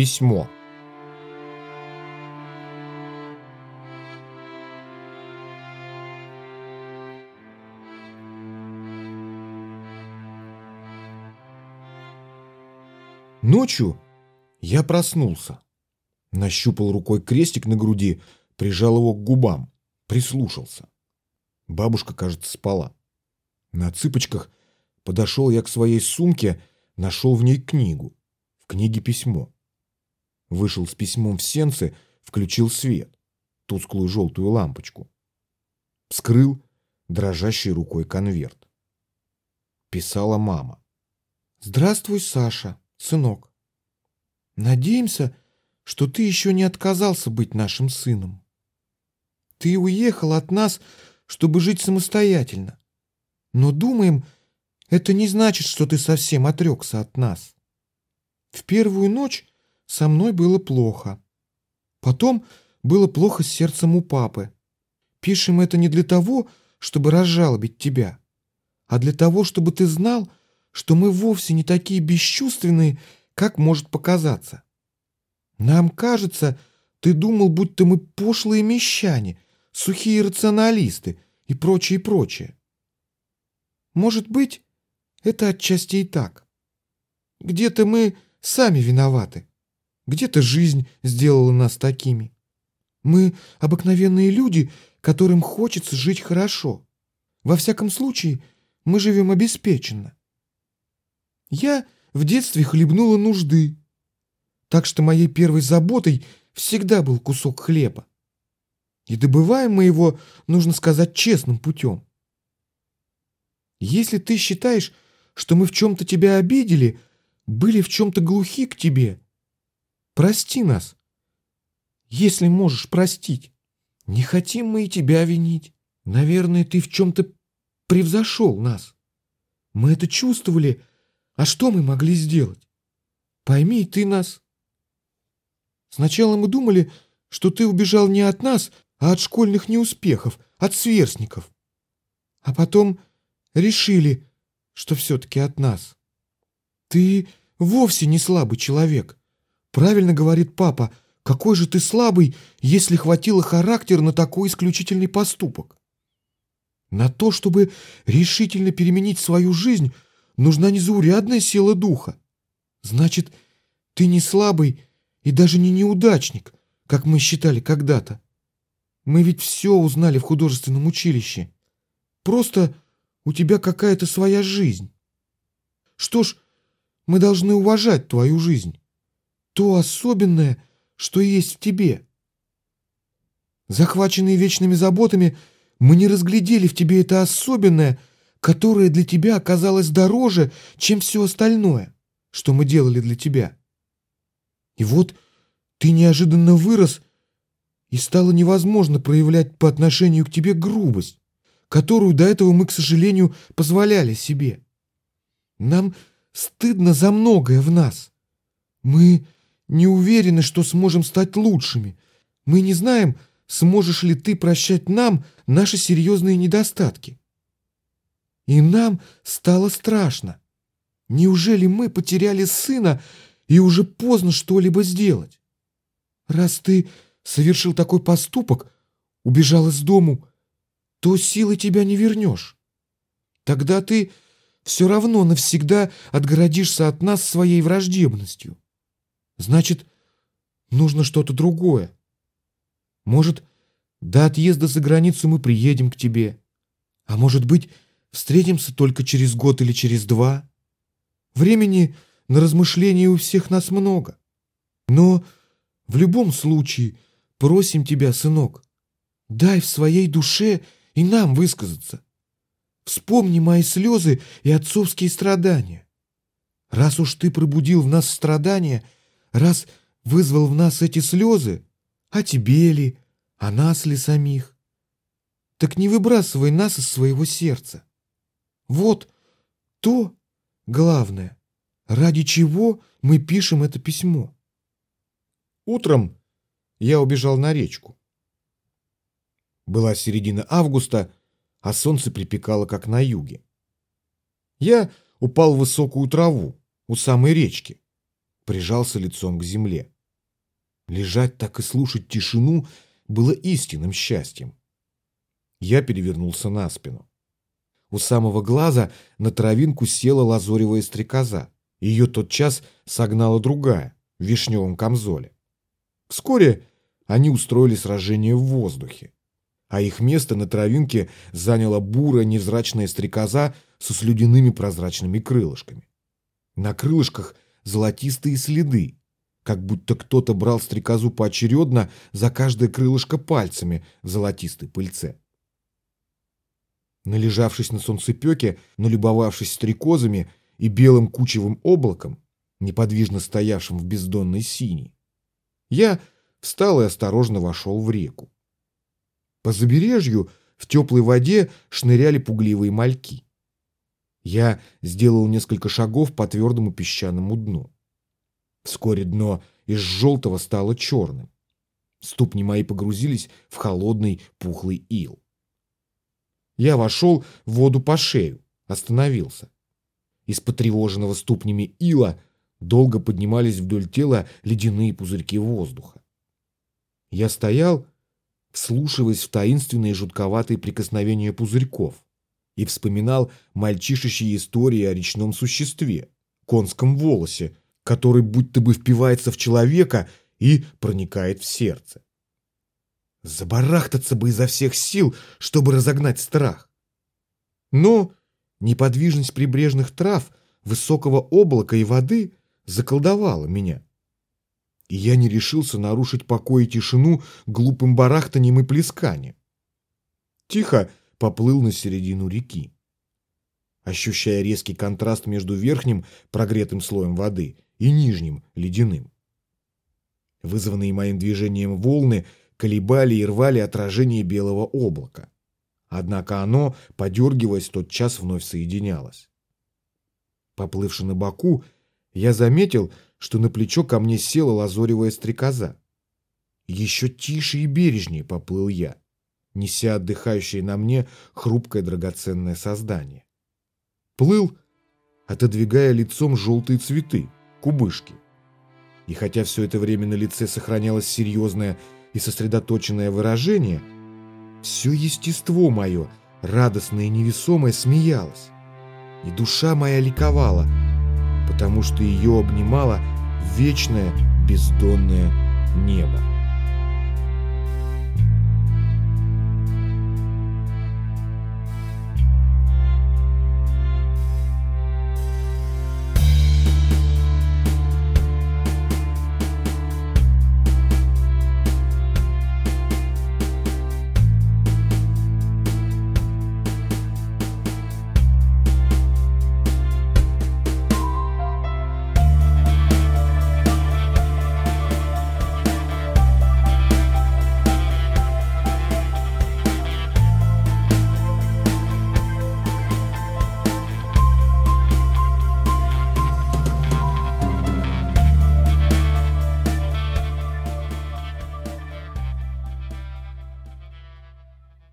Письмо. Ночью я проснулся. Нащупал рукой крестик на груди, прижал его к губам, прислушался. Бабушка, кажется, спала. На цыпочках подошел я к своей сумке, нашел в ней книгу. В книге письмо. Вышел с письмом в сенцы, включил свет, тусклую желтую лампочку. Вскрыл дрожащей рукой конверт. Писала мама. «Здравствуй, Саша, сынок. Надеемся, что ты еще не отказался быть нашим сыном. Ты уехал от нас, чтобы жить самостоятельно. Но думаем, это не значит, что ты совсем отрекся от нас. В первую ночь со мной было плохо. Потом было плохо с сердцем у папы. Пишем это не для того, чтобы разжалобить тебя, а для того, чтобы ты знал, что мы вовсе не такие бесчувственные, как может показаться. Нам кажется, ты думал, будто мы пошлые мещане, сухие рационалисты и прочее, прочее. Может быть, это отчасти и так. Где-то мы сами виноваты. Где-то жизнь сделала нас такими. Мы обыкновенные люди, которым хочется жить хорошо. Во всяком случае, мы живем обеспеченно. Я в детстве хлебнула нужды, так что моей первой заботой всегда был кусок хлеба. И добываем мы его, нужно сказать, честным путем. Если ты считаешь, что мы в чем-то тебя обидели, были в чем-то глухи к тебе, прости нас. Если можешь простить. Не хотим мы и тебя винить. Наверное, ты в чем-то превзошел нас. Мы это чувствовали, а что мы могли сделать? Пойми ты нас. Сначала мы думали, что ты убежал не от нас, а от школьных неуспехов, от сверстников. А потом решили, что все-таки от нас. Ты вовсе не слабый человек. Правильно говорит папа, какой же ты слабый, если хватило характера на такой исключительный поступок. На то, чтобы решительно переменить свою жизнь, нужна незаурядная сила духа. Значит, ты не слабый и даже не неудачник, как мы считали когда-то. Мы ведь все узнали в художественном училище. Просто у тебя какая-то своя жизнь. Что ж, мы должны уважать твою жизнь. То особенное, что есть в тебе. Захваченные вечными заботами, мы не разглядели в тебе это особенное, которое для тебя оказалось дороже, чем все остальное, что мы делали для тебя. И вот ты неожиданно вырос, и стало невозможно проявлять по отношению к тебе грубость которую до этого мы, к сожалению, позволяли себе. Нам стыдно за многое в нас. Мы не уверены, что сможем стать лучшими. Мы не знаем, сможешь ли ты прощать нам наши серьезные недостатки. И нам стало страшно. Неужели мы потеряли сына и уже поздно что-либо сделать? Раз ты совершил такой поступок, убежал из дому, то силы тебя не вернешь. Тогда ты все равно навсегда отгородишься от нас своей враждебностью. Значит, нужно что-то другое. Может, до отъезда за границу мы приедем к тебе. А может быть, встретимся только через год или через два. Времени на размышления у всех нас много. Но в любом случае просим тебя, сынок, дай в своей душе и нам высказаться. Вспомни мои слезы и отцовские страдания. Раз уж ты пробудил в нас страдания, раз вызвал в нас эти слезы, а тебе ли, а нас ли самих, так не выбрасывай нас из своего сердца. Вот то главное, ради чего мы пишем это письмо. Утром я убежал на речку. Была середина августа, а солнце припекало, как на юге. Я упал в высокую траву у самой речки. Прижался лицом к земле. Лежать так и слушать тишину было истинным счастьем. Я перевернулся на спину. У самого глаза на травинку села лазоревая стрекоза. Ее тотчас согнала другая, в вишневом камзоле. Вскоре они устроили сражение в воздухе, а их место на травинке заняла бурая невзрачная стрекоза со слюдяными прозрачными крылышками. На крылышках золотистые следы, как будто кто-то брал стрекозу поочередно за каждое крылышко пальцами в золотистой пыльце. Належавшись на солнцепеке, налюбовавшись стрекозами и белым кучевым облаком, неподвижно стоявшим в бездонной синей, я встал и осторожно вошел в реку. По забережью в теплой воде шныряли пугливые мальки. Я сделал несколько шагов по твердому песчаному дну. Вскоре дно из желтого стало черным. Ступни мои погрузились в холодный пухлый ил. Я вошел в воду по шею, остановился. Из потревоженного ступнями ила долго поднимались вдоль тела ледяные пузырьки воздуха. Я стоял, вслушиваясь в таинственные жутковатые прикосновения пузырьков, и вспоминал мальчишечьи истории о речном существе, конском волосе, который будто бы впивается в человека и проникает в сердце. Забарахтаться бы изо всех сил, чтобы разогнать страх. Но неподвижность прибрежных трав, высокого облака и воды заколдовала меня. И я не решился нарушить покой и тишину глупым барахтанием и плесканием. Тихо поплыл на середину реки. Ощущая резкий контраст между верхним прогретым слоем воды и нижним ледяным. Вызванные моим движением волны колебали и рвали отражение белого облака. Однако оно, подергиваясь, тотчас вновь соединялось. Поплывши на боку, я заметил, что на плечо ко мне села лазоревая стрекоза. Еще тише и бережнее поплыл я, неся отдыхающее на мне хрупкое драгоценное создание. Плыл, отодвигая лицом желтые цветы, кубышки. И хотя все это время на лице сохранялось серьезное и сосредоточенное выражение, все естество мое, радостное и невесомое, смеялось. И душа моя ликовала, потому что ее обнимало вечное бездонное небо.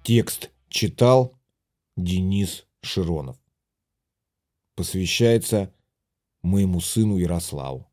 Текст читал Денис Широнов. Посвящается моему сыну Ярославу.